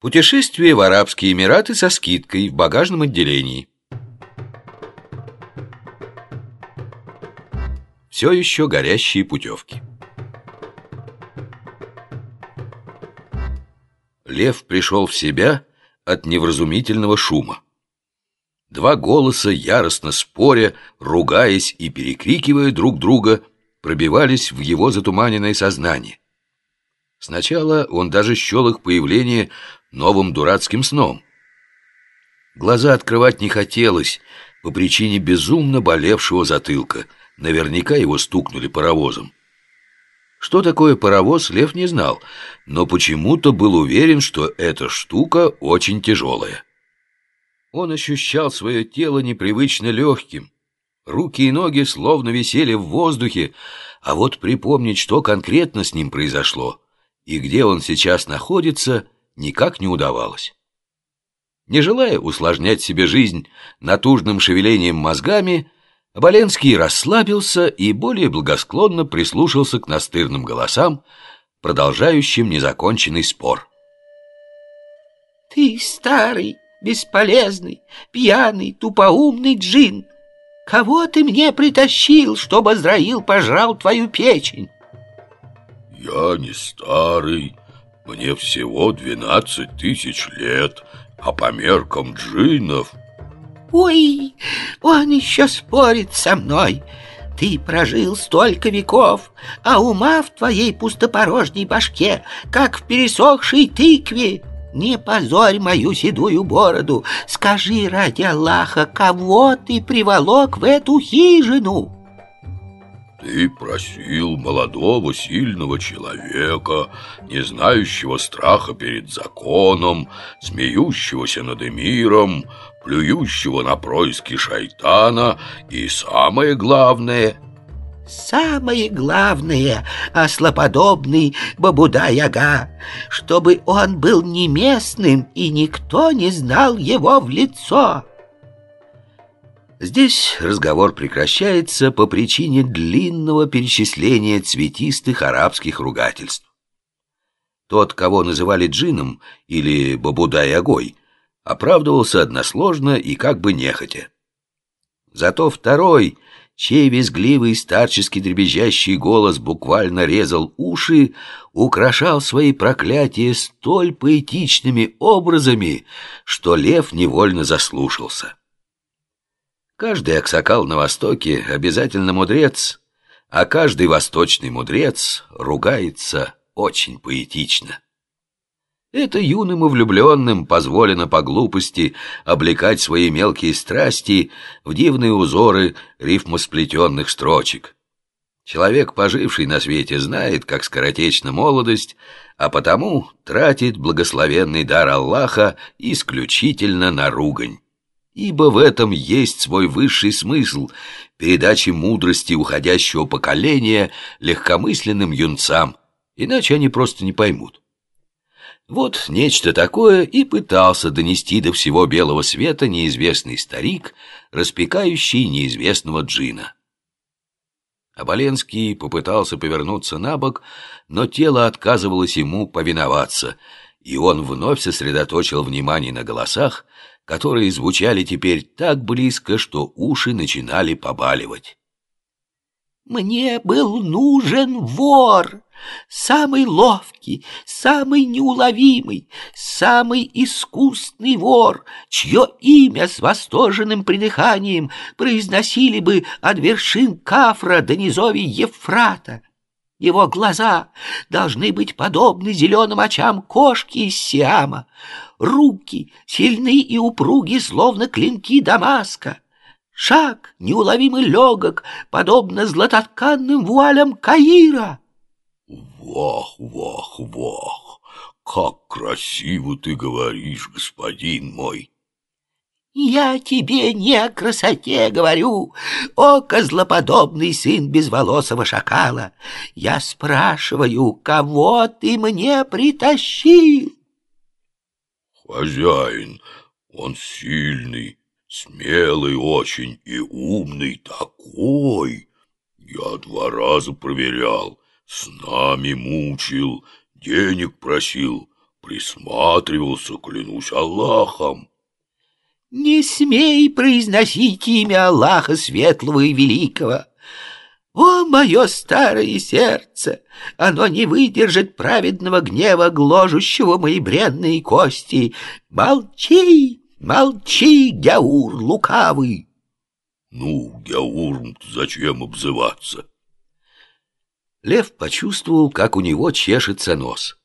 Путешествие в Арабские Эмираты со скидкой в багажном отделении. Все еще горящие путевки. Лев пришел в себя от невразумительного шума. Два голоса, яростно споря, ругаясь и перекрикивая друг друга, пробивались в его затуманенное сознание. Сначала он даже счел их появление новым дурацким сном. Глаза открывать не хотелось по причине безумно болевшего затылка. Наверняка его стукнули паровозом. Что такое паровоз, Лев не знал, но почему-то был уверен, что эта штука очень тяжелая. Он ощущал свое тело непривычно легким. Руки и ноги словно висели в воздухе, а вот припомнить, что конкретно с ним произошло и где он сейчас находится, никак не удавалось. Не желая усложнять себе жизнь натужным шевелением мозгами, Оболенский расслабился и более благосклонно прислушался к настырным голосам, продолжающим незаконченный спор. «Ты старый, бесполезный, пьяный, тупоумный джин! Кого ты мне притащил, чтобы Азраил пожрал твою печень?» «Я не старый, мне всего двенадцать тысяч лет, а по меркам джинов...» «Ой, он еще спорит со мной!» Ты прожил столько веков, а ума в твоей пустопорожней башке, как в пересохшей тыкве. Не позорь мою седую бороду. Скажи ради Аллаха, кого ты приволок в эту хижину?» Ты просил молодого сильного человека, не знающего страха перед законом, смеющегося над эмиром, плюющего на происки шайтана и, самое главное... Самое главное, ослоподобный Бабуда-Яга, чтобы он был не местным и никто не знал его в лицо. Здесь разговор прекращается по причине длинного перечисления цветистых арабских ругательств. Тот, кого называли джином или бабудай-агой, оправдывался односложно и как бы нехотя. Зато второй, чей визгливый старчески дребезжащий голос буквально резал уши, украшал свои проклятия столь поэтичными образами, что лев невольно заслушался. Каждый аксакал на Востоке обязательно мудрец, а каждый восточный мудрец ругается очень поэтично. Это юным и влюбленным позволено по глупости облекать свои мелкие страсти в дивные узоры рифмосплетенных строчек. Человек, поживший на свете, знает, как скоротечна молодость, а потому тратит благословенный дар Аллаха исключительно на ругань ибо в этом есть свой высший смысл передачи мудрости уходящего поколения легкомысленным юнцам, иначе они просто не поймут. Вот нечто такое и пытался донести до всего белого света неизвестный старик, распекающий неизвестного джина. Оболенский попытался повернуться на бок, но тело отказывалось ему повиноваться, и он вновь сосредоточил внимание на голосах, которые звучали теперь так близко, что уши начинали побаливать. «Мне был нужен вор!» Самый ловкий, самый неуловимый, самый искусный вор, чье имя с восторженным придыханием произносили бы от вершин Кафра до низовий Ефрата. Его глаза должны быть подобны зеленым очам кошки из Сиама руки, сильны и упруги, словно клинки Дамаска. Шаг неуловимый легок, подобно златотканным вуалям Каира. Вах, вах, вах, как красиво ты говоришь, господин мой. Я тебе не о красоте говорю, о козлоподобный сын безволосого шакала. Я спрашиваю, кого ты мне притащил? Хозяин, он сильный, смелый очень и умный такой. Я два раза проверял, с нами мучил, денег просил, присматривался, клянусь Аллахом. Не смей произносить имя Аллаха Светлого и Великого. О, мое старое сердце! Оно не выдержит праведного гнева, гложущего мои бренные кости. Молчи, молчи, Гяур лукавый! Ну, Гяур, зачем обзываться? Лев почувствовал, как у него чешется нос.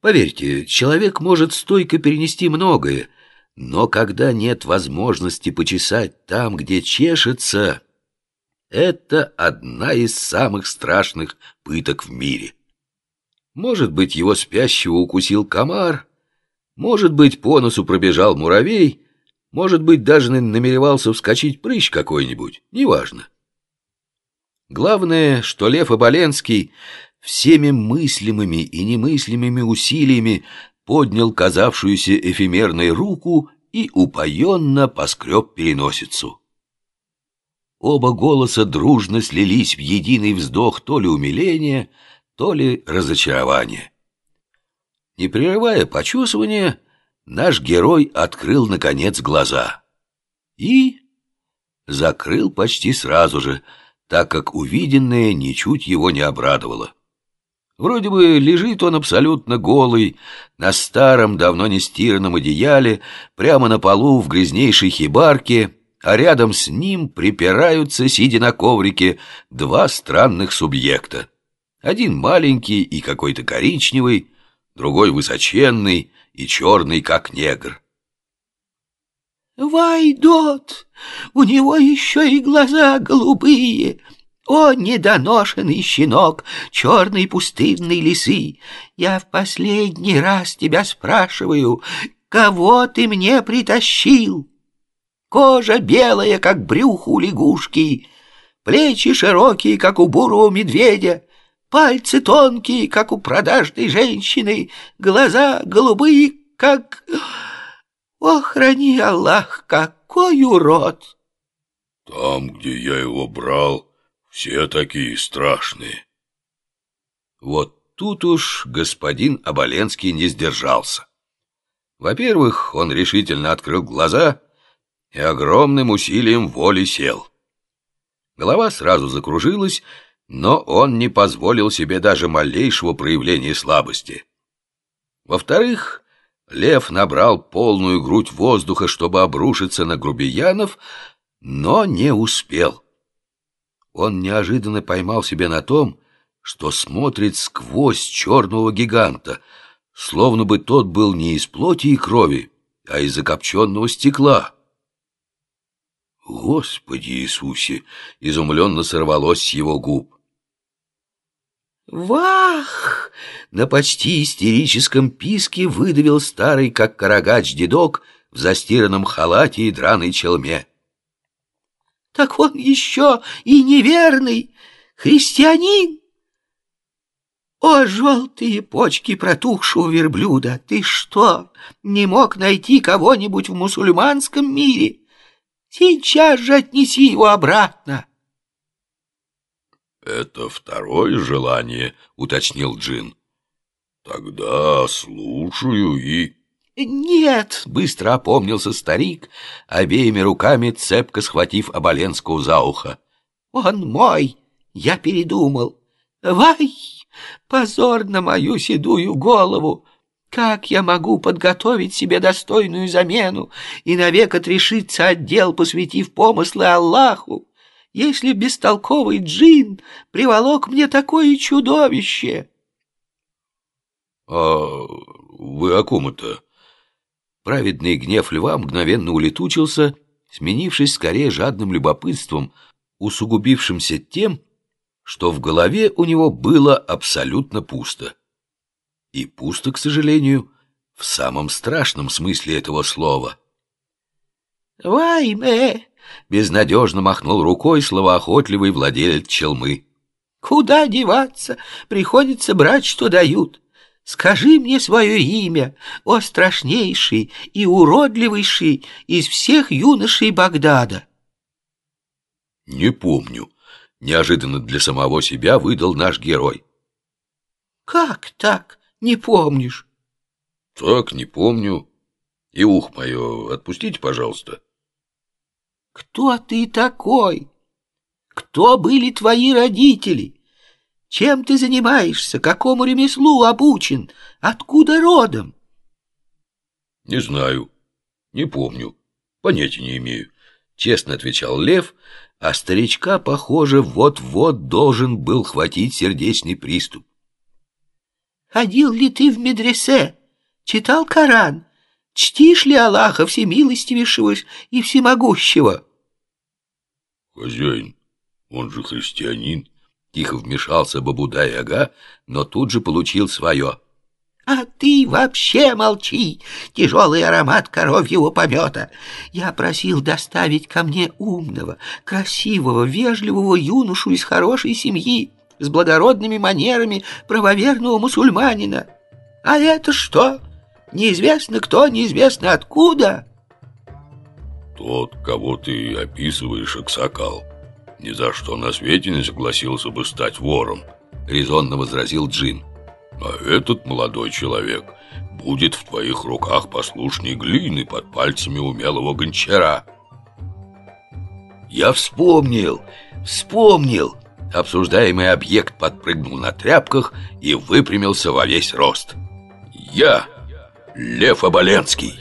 Поверьте, человек может стойко перенести многое, но когда нет возможности почесать там, где чешется, это одна из самых страшных пыток в мире. Может быть, его спящего укусил комар, может быть, по носу пробежал муравей, может быть, даже намеревался вскочить прыщ какой-нибудь, неважно. Главное, что Лев Оболенский всеми мыслимыми и немыслимыми усилиями поднял казавшуюся эфемерной руку и упоенно поскреб переносицу. Оба голоса дружно слились в единый вздох то ли умиления, то ли разочарования. Не прерывая почувствования, наш герой открыл, наконец, глаза. И закрыл почти сразу же, так как увиденное ничуть его не обрадовало. Вроде бы лежит он абсолютно голый, на старом, давно не стиранном одеяле, прямо на полу в грязнейшей хибарке, а рядом с ним припираются, сидя на коврике, два странных субъекта. Один маленький и какой-то коричневый, другой высоченный и черный, как негр. «Вайдот! У него еще и глаза голубые!» О, недоношенный щенок черной пустынной лисы! Я в последний раз тебя спрашиваю, кого ты мне притащил? Кожа белая, как брюхо у лягушки, плечи широкие, как у бурого медведя, пальцы тонкие, как у продажной женщины, глаза голубые, как... О, храни Аллах, какой урод! Там, где я его брал, все такие страшные. Вот тут уж господин Оболенский не сдержался. Во-первых, он решительно открыл глаза и огромным усилием воли сел. Голова сразу закружилась, но он не позволил себе даже малейшего проявления слабости. Во-вторых, лев набрал полную грудь воздуха, чтобы обрушиться на грубиянов, но не успел он неожиданно поймал себя на том, что смотрит сквозь черного гиганта, словно бы тот был не из плоти и крови, а из закопченного стекла. «Господи Иисусе!» — изумленно сорвалось с его губ. «Вах!» — на почти истерическом писке выдавил старый, как карагач, дедок в застиранном халате и драной челме. Так он еще и неверный христианин. О, желтые почки протухшего верблюда! Ты что, не мог найти кого-нибудь в мусульманском мире? Сейчас же отнеси его обратно. «Это второе желание», — уточнил Джин. «Тогда слушаю и...» «Нет!» — быстро опомнился старик, обеими руками цепко схватив Оболенскую за ухо. «Он мой! Я передумал! Вай! Позор на мою седую голову! Как я могу подготовить себе достойную замену и навек отрешиться от дел, посвятив помыслы Аллаху, если бестолковый джин приволок мне такое чудовище?» «А вы о ком это?» Праведный гнев льва мгновенно улетучился, сменившись скорее жадным любопытством, усугубившимся тем, что в голове у него было абсолютно пусто. И пусто, к сожалению, в самом страшном смысле этого слова. «Вайме!» — безнадежно махнул рукой словоохотливый владелец челмы. «Куда деваться? Приходится брать, что дают. Скажи мне свое имя, о страшнейший и уродливейший из всех юношей Багдада. Не помню. Неожиданно для самого себя выдал наш герой. Как так? Не помнишь? Так, не помню. И ух мое, отпустите, пожалуйста. Кто ты такой? Кто были твои родители? Чем ты занимаешься? Какому ремеслу обучен? Откуда родом? Не знаю. Не помню. Понятия не имею. Честно отвечал Лев, а старичка, похоже, вот-вот должен был хватить сердечный приступ. Ходил ли ты в медресе? Читал Коран? Чтишь ли Аллаха всемилостивейшего и всемогущего? Хозяин, он же христианин. Тихо вмешался Бабудай-ага, но тут же получил свое. А ты вообще молчи, тяжелый аромат коровьего помета. Я просил доставить ко мне умного, красивого, вежливого юношу из хорошей семьи, с благородными манерами правоверного мусульманина. А это что? Неизвестно кто, неизвестно откуда. Тот, кого ты описываешь, Аксакал, ни за что на свете не согласился бы стать вором, резонно возразил Джин. А этот молодой человек будет в твоих руках послушней глины под пальцами умелого гончара. Я вспомнил, вспомнил. Обсуждаемый объект подпрыгнул на тряпках и выпрямился во весь рост. Я, Лев Оболенский.